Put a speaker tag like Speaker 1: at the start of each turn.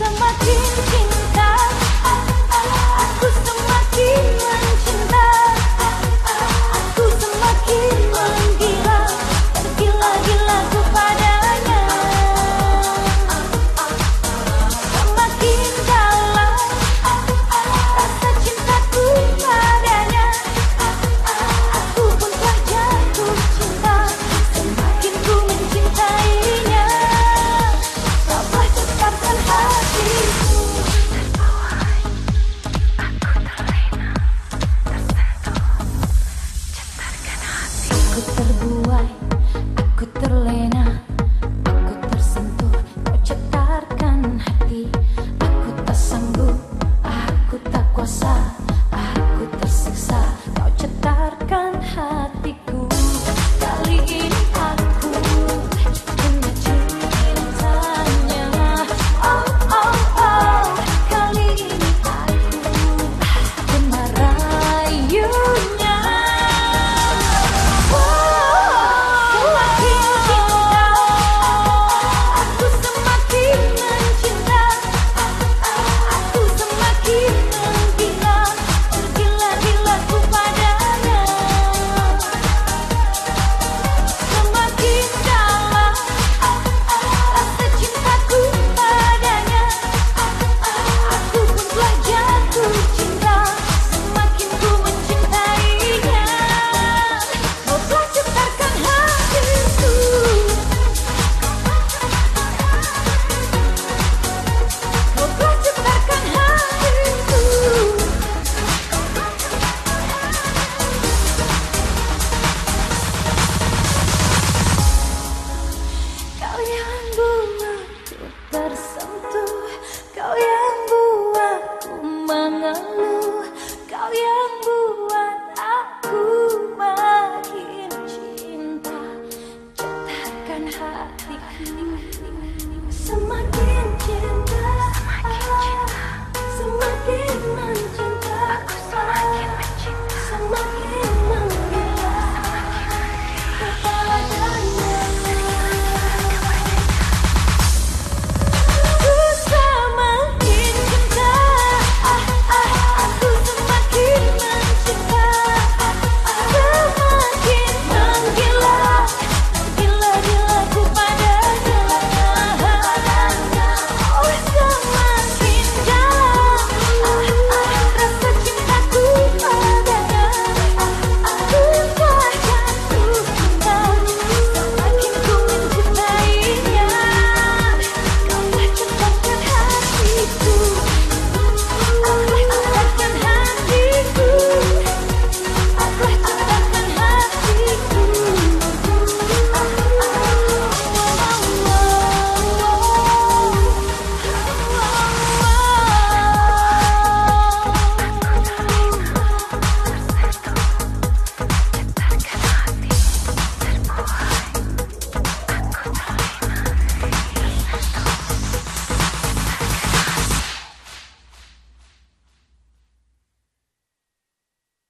Speaker 1: Semakin cinta Henning.